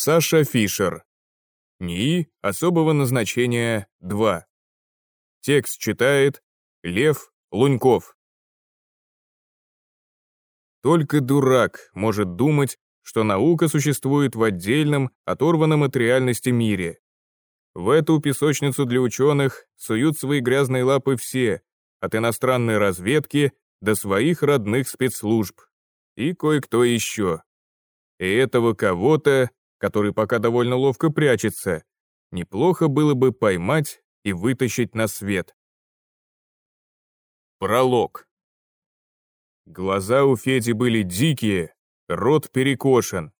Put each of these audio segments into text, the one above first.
Саша Фишер. НИИ особого назначения 2. Текст читает Лев Луньков. Только дурак может думать, что наука существует в отдельном, оторванном от реальности мире. В эту песочницу для ученых суют свои грязные лапы все, от иностранной разведки до своих родных спецслужб. И кое-кто еще. И этого кого-то, который пока довольно ловко прячется, неплохо было бы поймать и вытащить на свет. Пролог. Глаза у Феди были дикие, рот перекошен.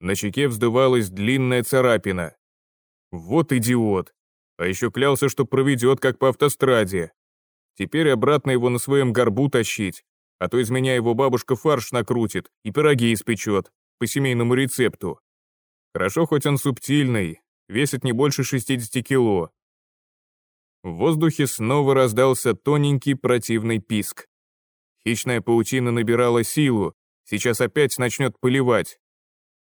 На щеке вздувалась длинная царапина. Вот идиот. А еще клялся, что проведет, как по автостраде. Теперь обратно его на своем горбу тащить, а то из меня его бабушка фарш накрутит и пироги испечет, по семейному рецепту. Хорошо, хоть он субтильный, весит не больше 60 кило. В воздухе снова раздался тоненький противный писк. Хищная паутина набирала силу, сейчас опять начнет поливать.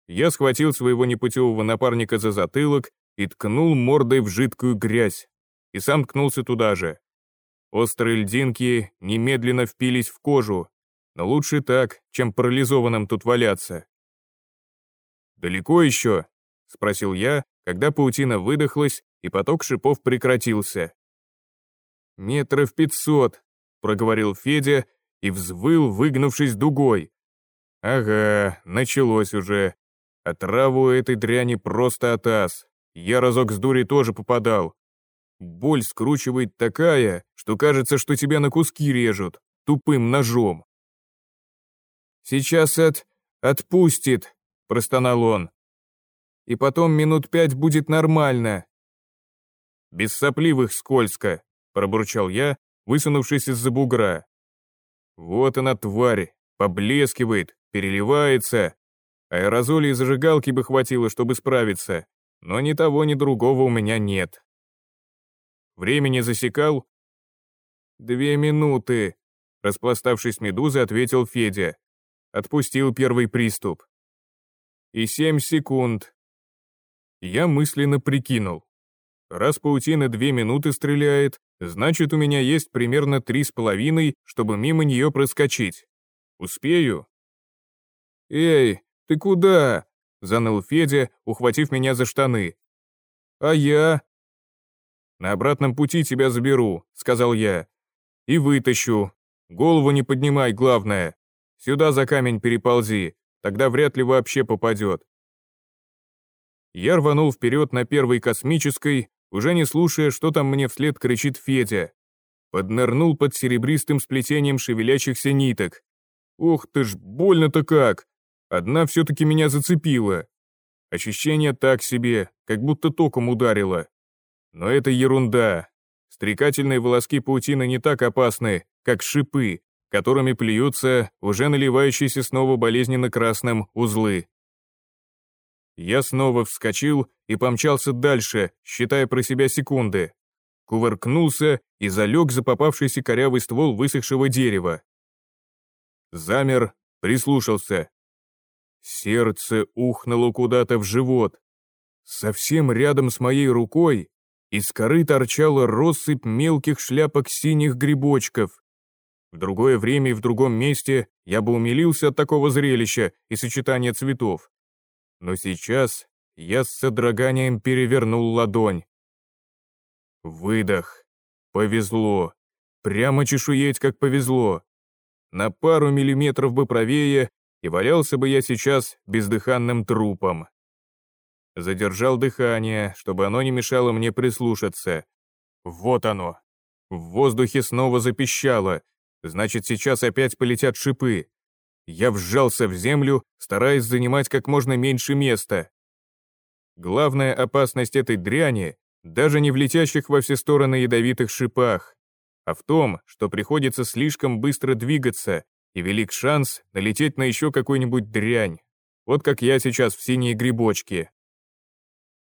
Я схватил своего непутевого напарника за затылок и ткнул мордой в жидкую грязь, и сам ткнулся туда же. Острые льдинки немедленно впились в кожу, но лучше так, чем парализованным тут валяться. «Далеко еще?» — спросил я, когда паутина выдохлась и поток шипов прекратился. «Метров пятьсот», — проговорил Федя и взвыл, выгнувшись дугой. «Ага, началось уже. А траву этой дряни просто атас. Я разок с дури тоже попадал. Боль скручивает такая, что кажется, что тебя на куски режут, тупым ножом. «Сейчас от... отпустит», — простонал он. «И потом минут пять будет нормально». «Без сопливых скользко», — пробурчал я, высунувшись из-за бугра. «Вот она, тварь, поблескивает, переливается. Аэрозоли и зажигалки бы хватило, чтобы справиться, но ни того, ни другого у меня нет». Времени засекал?» «Две минуты», — распластавшись медузой, ответил Федя. Отпустил первый приступ. «И семь секунд». Я мысленно прикинул. Раз паутина две минуты стреляет, значит, у меня есть примерно три с половиной, чтобы мимо нее проскочить. Успею? «Эй, ты куда?» — заныл Федя, ухватив меня за штаны. «А я?» «На обратном пути тебя заберу», — сказал я. «И вытащу. Голову не поднимай, главное. Сюда за камень переползи, тогда вряд ли вообще попадет». Я рванул вперед на первой космической, уже не слушая, что там мне вслед кричит Федя. Поднырнул под серебристым сплетением шевелящихся ниток. Ох ты ж, больно-то как! Одна все-таки меня зацепила. Ощущение так себе, как будто током ударило. Но это ерунда. Стрекательные волоски паутины не так опасны, как шипы, которыми плюются уже наливающиеся снова болезненно красным узлы. Я снова вскочил и помчался дальше, считая про себя секунды. Кувыркнулся и залег за попавшийся корявый ствол высохшего дерева. Замер, прислушался. Сердце ухнуло куда-то в живот. Совсем рядом с моей рукой из коры торчала россыпь мелких шляпок синих грибочков. В другое время и в другом месте я бы умилился от такого зрелища и сочетания цветов. Но сейчас я с содроганием перевернул ладонь. Выдох. Повезло. Прямо чешуеть, как повезло. На пару миллиметров бы правее, и валялся бы я сейчас бездыханным трупом. Задержал дыхание, чтобы оно не мешало мне прислушаться. Вот оно. В воздухе снова запищало. Значит, сейчас опять полетят шипы. Я вжался в землю, стараясь занимать как можно меньше места. Главная опасность этой дряни даже не в летящих во все стороны ядовитых шипах, а в том, что приходится слишком быстро двигаться, и велик шанс налететь на еще какую-нибудь дрянь. Вот как я сейчас в синие грибочки.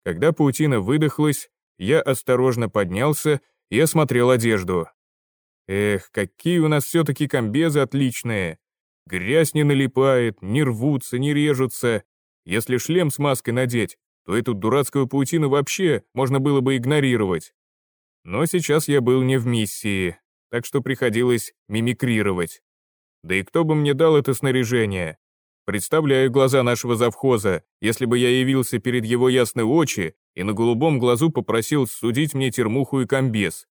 Когда паутина выдохлась, я осторожно поднялся и осмотрел одежду. Эх, какие у нас все-таки комбезы отличные. Грязь не налипает, не рвутся, не режутся. Если шлем с маской надеть, то эту дурацкую паутину вообще можно было бы игнорировать. Но сейчас я был не в миссии, так что приходилось мимикрировать. Да и кто бы мне дал это снаряжение? Представляю глаза нашего завхоза, если бы я явился перед его ясной очи и на голубом глазу попросил судить мне термуху и комбез.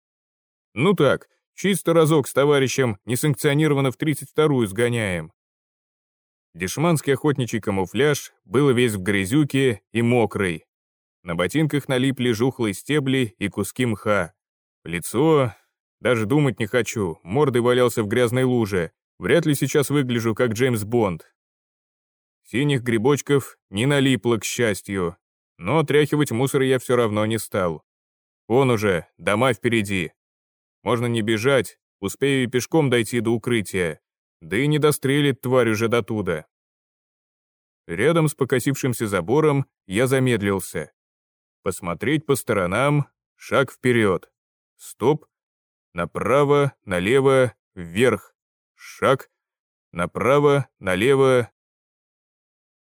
Ну так, чисто разок с товарищем несанкционированно в 32-ю сгоняем. Дешманский охотничий камуфляж был весь в грязюке и мокрый. На ботинках налипли жухлые стебли и куски мха. Лицо... Даже думать не хочу, мордой валялся в грязной луже. Вряд ли сейчас выгляжу как Джеймс Бонд. Синих грибочков не налипло, к счастью, но отряхивать мусор я все равно не стал. Вон уже, дома впереди. Можно не бежать, успею и пешком дойти до укрытия, да и не дострелит тварь уже до туда. Рядом с покосившимся забором я замедлился. Посмотреть по сторонам, шаг вперед. Стоп, направо, налево, вверх. Шаг, направо, налево,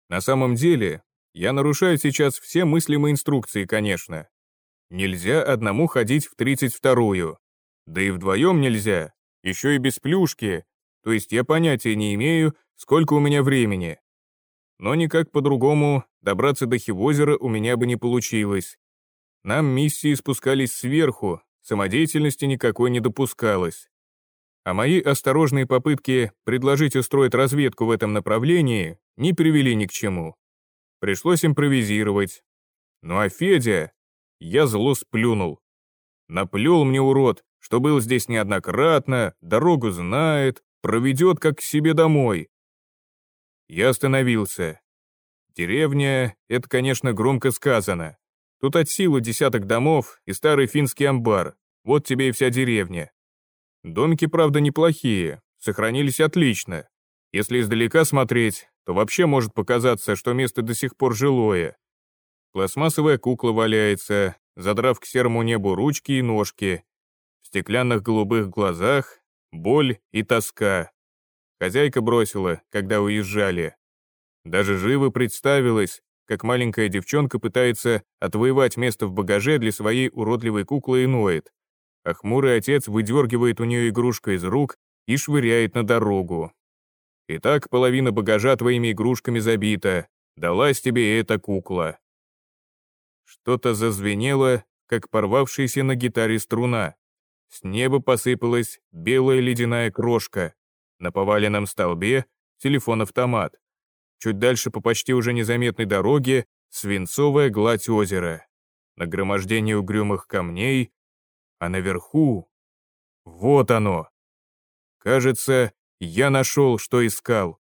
на самом деле, я нарушаю сейчас все мыслимые инструкции, конечно. Нельзя одному ходить в 32-ю. Да и вдвоем нельзя, еще и без плюшки, то есть я понятия не имею, сколько у меня времени. Но никак по-другому добраться до Хивозера у меня бы не получилось. Нам миссии спускались сверху, самодеятельности никакой не допускалось. А мои осторожные попытки предложить устроить разведку в этом направлении не привели ни к чему. Пришлось импровизировать. Ну а Федя... Я зло сплюнул. Наплел мне урод, что был здесь неоднократно, дорогу знает, проведет как к себе домой. Я остановился. Деревня — это, конечно, громко сказано. Тут от силы десяток домов и старый финский амбар. Вот тебе и вся деревня. Домики, правда, неплохие, сохранились отлично. Если издалека смотреть, то вообще может показаться, что место до сих пор жилое. Пластмассовая кукла валяется, задрав к серому небу ручки и ножки. Стеклянных голубых глазах боль и тоска. Хозяйка бросила, когда уезжали. Даже живо представилось, как маленькая девчонка пытается отвоевать место в багаже для своей уродливой куклы и ноет, а хмурый отец выдергивает у нее игрушку из рук и швыряет на дорогу. И так половина багажа твоими игрушками забита. Далась тебе эта кукла. Что-то зазвенело, как порвавшаяся на гитаре струна. С неба посыпалась белая ледяная крошка. На поваленном столбе телефон-автомат. Чуть дальше по почти уже незаметной дороге свинцовая гладь озера. Нагромождение угрюмых камней, а наверху... Вот оно. Кажется, я нашел, что искал.